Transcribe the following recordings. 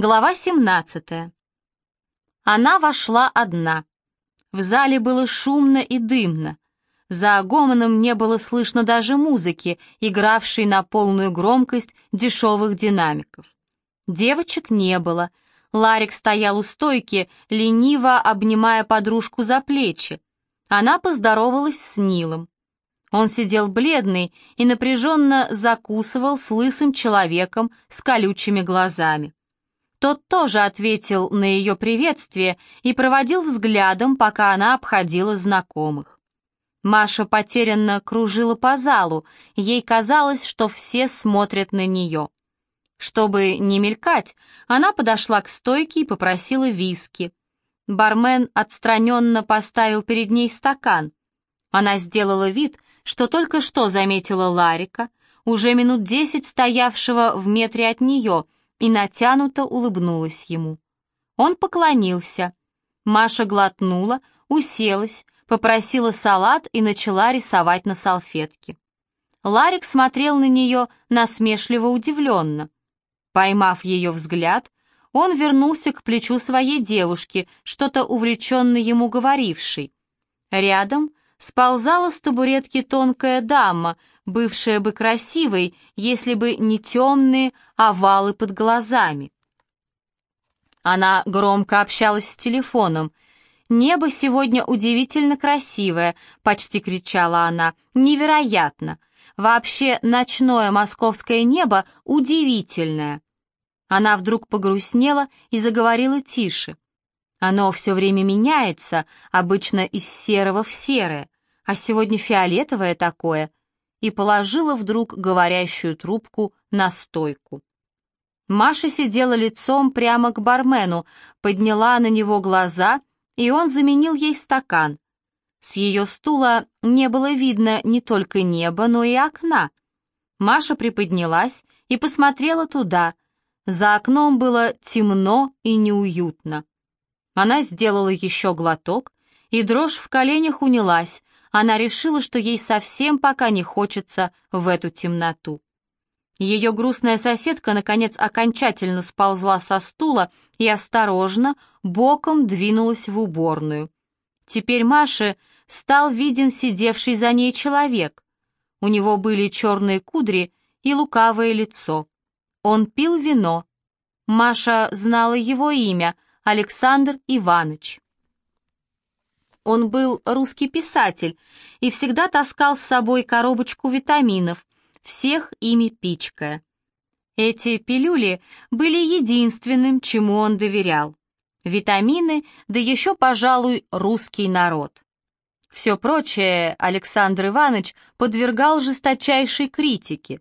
Глава 17. Она вошла одна. В зале было шумно и дымно. За гомоном не было слышно даже музыки, игравшей на полную громкость дешевых динамиков. Девочек не было. Ларик стоял у стойки, лениво обнимая подружку за плечи. Она поздоровалась с Нилом. Он сидел бледный и напряженно закусывал с лысым человеком с колючими глазами. Тот тоже ответил на ее приветствие и проводил взглядом, пока она обходила знакомых. Маша потерянно кружила по залу, ей казалось, что все смотрят на нее. Чтобы не мелькать, она подошла к стойке и попросила виски. Бармен отстраненно поставил перед ней стакан. Она сделала вид, что только что заметила Ларика, уже минут десять стоявшего в метре от нее — и натянуто улыбнулась ему. Он поклонился. Маша глотнула, уселась, попросила салат и начала рисовать на салфетке. Ларик смотрел на нее насмешливо удивленно. Поймав ее взгляд, он вернулся к плечу своей девушки, что-то увлеченно ему говорившей. Рядом сползала с табуретки тонкая дама, бывшая бы красивой, если бы не темные овалы под глазами. Она громко общалась с телефоном. «Небо сегодня удивительно красивое», — почти кричала она. «Невероятно! Вообще ночное московское небо удивительное!» Она вдруг погрустнела и заговорила тише. «Оно все время меняется, обычно из серого в серое, а сегодня фиолетовое такое и положила вдруг говорящую трубку на стойку. Маша сидела лицом прямо к бармену, подняла на него глаза, и он заменил ей стакан. С ее стула не было видно не только неба, но и окна. Маша приподнялась и посмотрела туда. За окном было темно и неуютно. Она сделала еще глоток, и дрожь в коленях унялась, она решила, что ей совсем пока не хочется в эту темноту. Ее грустная соседка, наконец, окончательно сползла со стула и осторожно, боком двинулась в уборную. Теперь Маше стал виден сидевший за ней человек. У него были черные кудри и лукавое лицо. Он пил вино. Маша знала его имя — Александр Иванович. Он был русский писатель и всегда таскал с собой коробочку витаминов, всех ими пичкая. Эти пилюли были единственным, чему он доверял. Витамины, да еще, пожалуй, русский народ. Все прочее Александр Иванович подвергал жесточайшей критике.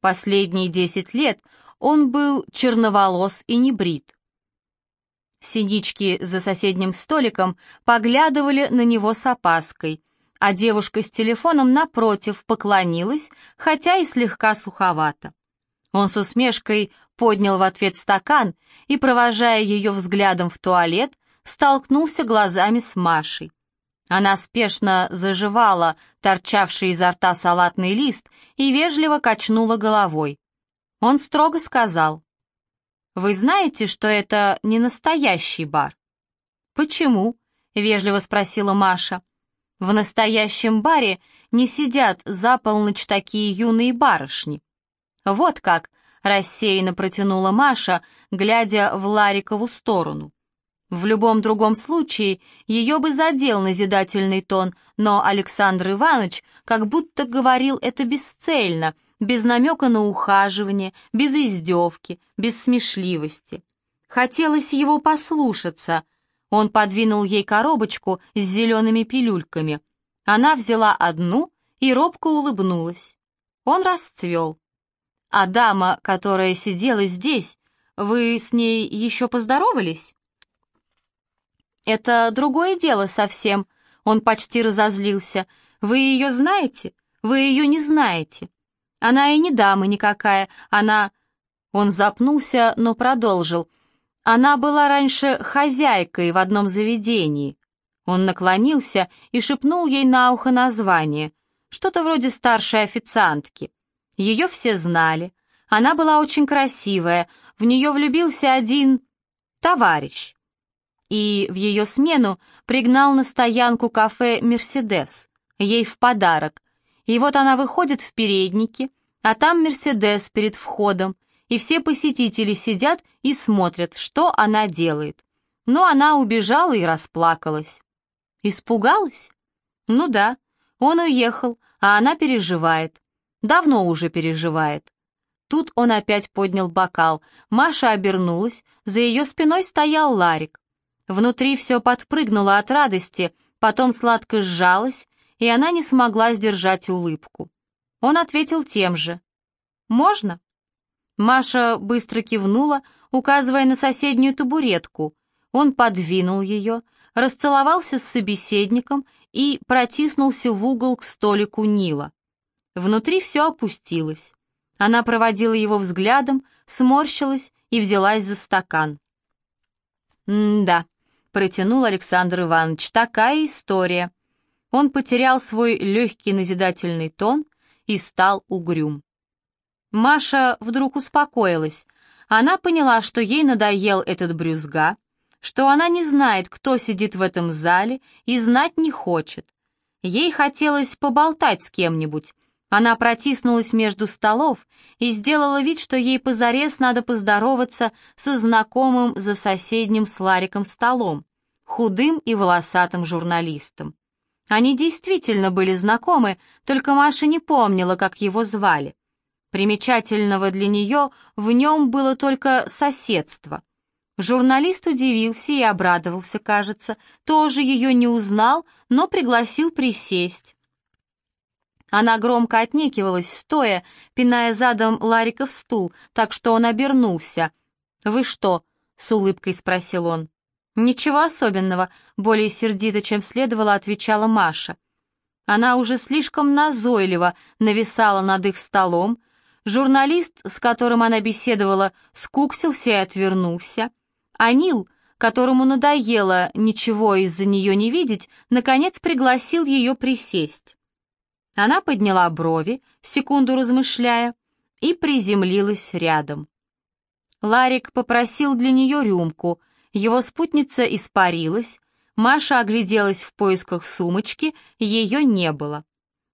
Последние десять лет он был черноволос и небрит. Синички за соседним столиком поглядывали на него с опаской, а девушка с телефоном напротив поклонилась, хотя и слегка суховато. Он с усмешкой поднял в ответ стакан и, провожая ее взглядом в туалет, столкнулся глазами с Машей. Она спешно заживала торчавший изо рта салатный лист и вежливо качнула головой. Он строго сказал, вы знаете, что это не настоящий бар?» «Почему?» — вежливо спросила Маша. «В настоящем баре не сидят за полночь такие юные барышни». «Вот как!» — рассеянно протянула Маша, глядя в Ларикову сторону. В любом другом случае ее бы задел назидательный тон, но Александр Иванович как будто говорил это бесцельно — без намека на ухаживание, без издевки, без смешливости. Хотелось его послушаться. Он подвинул ей коробочку с зелеными пилюльками. Она взяла одну и робко улыбнулась. Он расцвел. «А дама, которая сидела здесь, вы с ней еще поздоровались?» «Это другое дело совсем», — он почти разозлился. «Вы ее знаете? Вы ее не знаете. Она и не дама никакая, она...» Он запнулся, но продолжил. «Она была раньше хозяйкой в одном заведении». Он наклонился и шепнул ей на ухо название, что-то вроде старшей официантки. Ее все знали. Она была очень красивая, в нее влюбился один товарищ. И в ее смену пригнал на стоянку кафе «Мерседес», ей в подарок. И вот она выходит в переднике, а там «Мерседес» перед входом, и все посетители сидят и смотрят, что она делает. Но она убежала и расплакалась. Испугалась? Ну да, он уехал, а она переживает. Давно уже переживает. Тут он опять поднял бокал. Маша обернулась, за ее спиной стоял Ларик. Внутри все подпрыгнуло от радости, потом сладко сжалось, и она не смогла сдержать улыбку. Он ответил тем же. «Можно?» Маша быстро кивнула, указывая на соседнюю табуретку. Он подвинул ее, расцеловался с собеседником и протиснулся в угол к столику Нила. Внутри все опустилось. Она проводила его взглядом, сморщилась и взялась за стакан. «М-да», — протянул Александр Иванович, — «такая история». Он потерял свой легкий назидательный тон и стал угрюм. Маша вдруг успокоилась. Она поняла, что ей надоел этот брюзга, что она не знает, кто сидит в этом зале и знать не хочет. Ей хотелось поболтать с кем-нибудь, она протиснулась между столов и сделала вид, что ей позарез надо поздороваться со знакомым за соседним с Лариком столом, худым и волосатым журналистом. Они действительно были знакомы, только Маша не помнила, как его звали. Примечательного для нее в нем было только соседство. Журналист удивился и обрадовался, кажется, тоже ее не узнал, но пригласил присесть. Она громко отнекивалась, стоя, пиная задом Ларика в стул, так что он обернулся. «Вы что?» — с улыбкой спросил он. «Ничего особенного», — более сердито, чем следовало, отвечала Маша. Она уже слишком назойливо нависала над их столом, журналист, с которым она беседовала, скуксился и отвернулся, а Нил, которому надоело ничего из-за нее не видеть, наконец пригласил ее присесть. Она подняла брови, секунду размышляя, и приземлилась рядом. Ларик попросил для нее рюмку, его спутница испарилась, Маша огляделась в поисках сумочки, ее не было.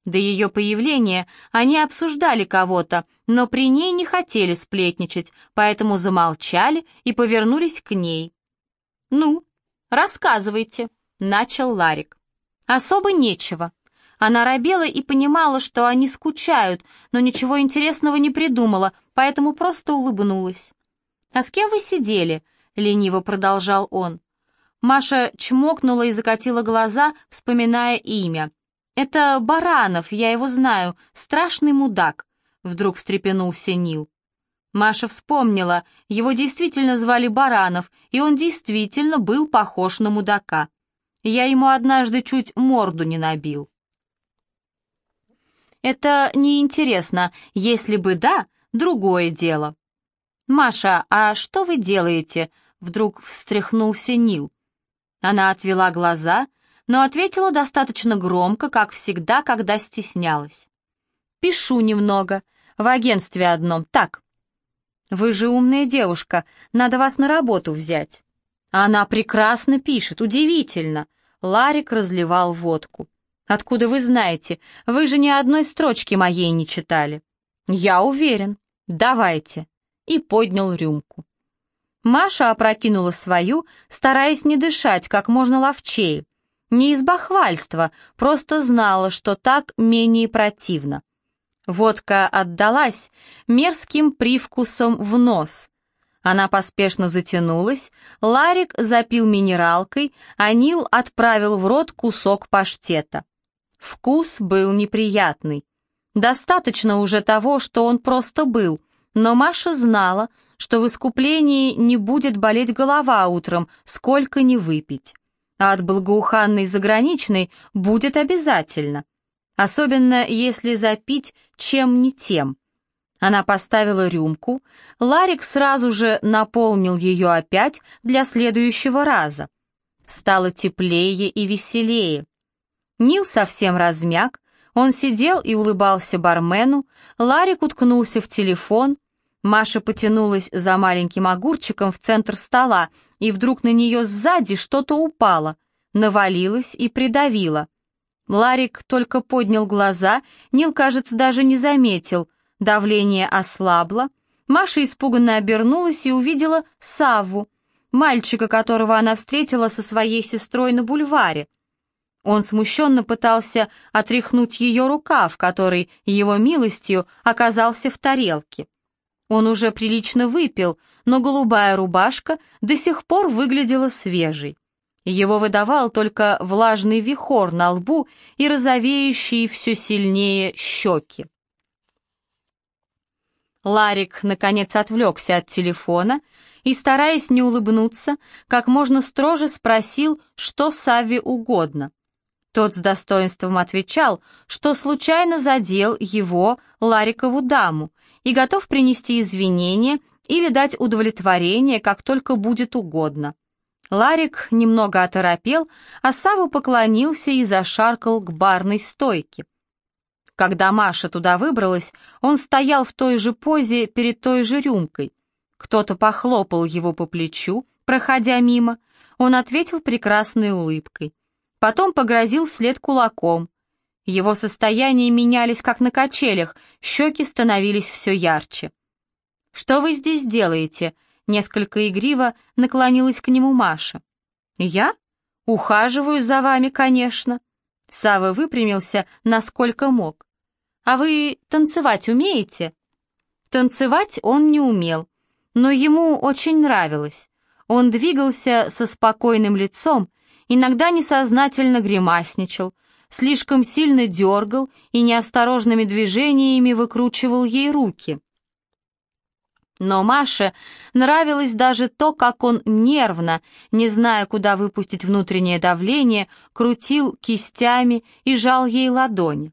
До ее появления они обсуждали кого-то, но при ней не хотели сплетничать, поэтому замолчали и повернулись к ней. «Ну, рассказывайте», — начал Ларик. «Особо нечего», она робела и понимала, что они скучают, но ничего интересного не придумала, поэтому просто улыбнулась. «А с кем вы сидели?» — лениво продолжал он. Маша чмокнула и закатила глаза, вспоминая имя. «Это Баранов, я его знаю, страшный мудак», — вдруг встрепенулся Нил. Маша вспомнила, его действительно звали Баранов, и он действительно был похож на мудака. Я ему однажды чуть морду не набил. Это неинтересно. Если бы да, другое дело. «Маша, а что вы делаете?» Вдруг встряхнулся Нил. Она отвела глаза, но ответила достаточно громко, как всегда, когда стеснялась. «Пишу немного. В агентстве одном. Так». «Вы же умная девушка. Надо вас на работу взять». «Она прекрасно пишет. Удивительно». Ларик разливал водку. «Откуда вы знаете? Вы же ни одной строчки моей не читали». «Я уверен. Давайте». И поднял рюмку. Маша опрокинула свою, стараясь не дышать как можно ловчее. Не из бахвальства, просто знала, что так менее противно. Водка отдалась мерзким привкусом в нос. Она поспешно затянулась, Ларик запил минералкой, а Нил отправил в рот кусок паштета. Вкус был неприятный. Достаточно уже того, что он просто был, но Маша знала, что в искуплении не будет болеть голова утром, сколько ни выпить. А от благоуханной заграничной будет обязательно. Особенно если запить чем не тем. Она поставила рюмку, Ларик сразу же наполнил ее опять для следующего раза. Стало теплее и веселее. Нил совсем размяк, он сидел и улыбался бармену, Ларик уткнулся в телефон, Маша потянулась за маленьким огурчиком в центр стола, и вдруг на нее сзади что-то упало, навалилось и придавило. Ларик только поднял глаза, Нил, кажется, даже не заметил. Давление ослабло. Маша испуганно обернулась и увидела Савву, мальчика, которого она встретила со своей сестрой на бульваре. Он смущенно пытался отряхнуть ее рукав, который его милостью оказался в тарелке. Он уже прилично выпил, но голубая рубашка до сих пор выглядела свежей. Его выдавал только влажный вихор на лбу и розовеющие все сильнее щеки. Ларик, наконец, отвлекся от телефона и, стараясь не улыбнуться, как можно строже спросил, что Савве угодно. Тот с достоинством отвечал, что случайно задел его, Ларикову даму, и готов принести извинения или дать удовлетворение, как только будет угодно. Ларик немного оторопел, а Саву поклонился и зашаркал к барной стойке. Когда Маша туда выбралась, он стоял в той же позе перед той же рюмкой. Кто-то похлопал его по плечу, проходя мимо. Он ответил прекрасной улыбкой. Потом погрозил след кулаком. Его состояния менялись, как на качелях, щеки становились все ярче. «Что вы здесь делаете?» Несколько игриво наклонилась к нему Маша. «Я? Ухаживаю за вами, конечно». Сава выпрямился, насколько мог. «А вы танцевать умеете?» Танцевать он не умел, но ему очень нравилось. Он двигался со спокойным лицом, иногда несознательно гримасничал, слишком сильно дергал и неосторожными движениями выкручивал ей руки. Но Маше нравилось даже то, как он нервно, не зная, куда выпустить внутреннее давление, крутил кистями и жал ей ладони.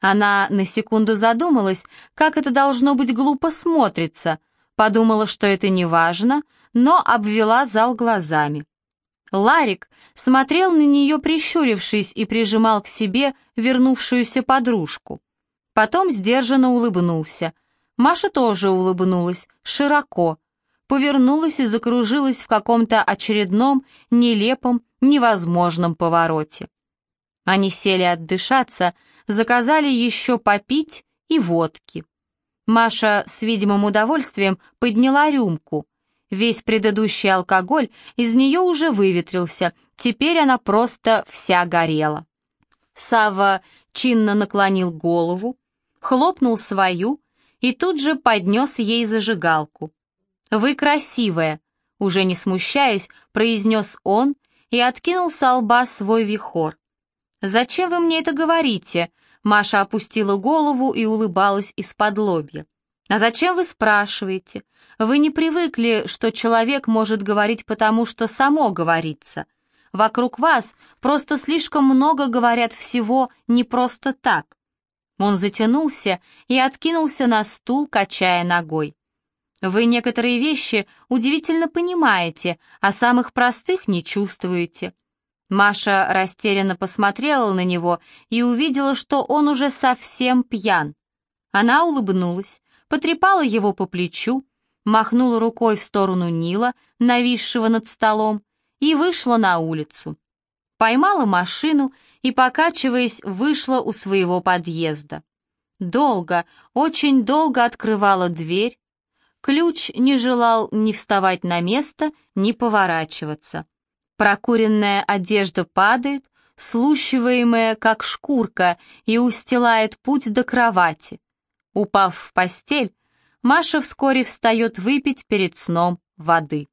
Она на секунду задумалась, как это должно быть глупо смотрится, подумала, что это не важно, но обвела зал глазами. Ларик смотрел на нее, прищурившись, и прижимал к себе вернувшуюся подружку. Потом сдержанно улыбнулся — Маша тоже улыбнулась, широко, повернулась и закружилась в каком-то очередном, нелепом, невозможном повороте. Они сели отдышаться, заказали еще попить и водки. Маша с видимым удовольствием подняла рюмку. Весь предыдущий алкоголь из нее уже выветрился, теперь она просто вся горела. Сава чинно наклонил голову, хлопнул свою, и тут же поднес ей зажигалку. «Вы красивая», — уже не смущаясь, произнес он и откинул со лба свой вихор. «Зачем вы мне это говорите?» Маша опустила голову и улыбалась из-под лобья. «А зачем вы спрашиваете? Вы не привыкли, что человек может говорить потому, что само говорится. Вокруг вас просто слишком много говорят всего не просто так. Он затянулся и откинулся на стул, качая ногой. «Вы некоторые вещи удивительно понимаете, а самых простых не чувствуете». Маша растерянно посмотрела на него и увидела, что он уже совсем пьян. Она улыбнулась, потрепала его по плечу, махнула рукой в сторону Нила, нависшего над столом, и вышла на улицу. Поймала машину и, покачиваясь, вышла у своего подъезда. Долго, очень долго открывала дверь. Ключ не желал ни вставать на место, ни поворачиваться. Прокуренная одежда падает, слущиваемая, как шкурка, и устилает путь до кровати. Упав в постель, Маша вскоре встает выпить перед сном воды.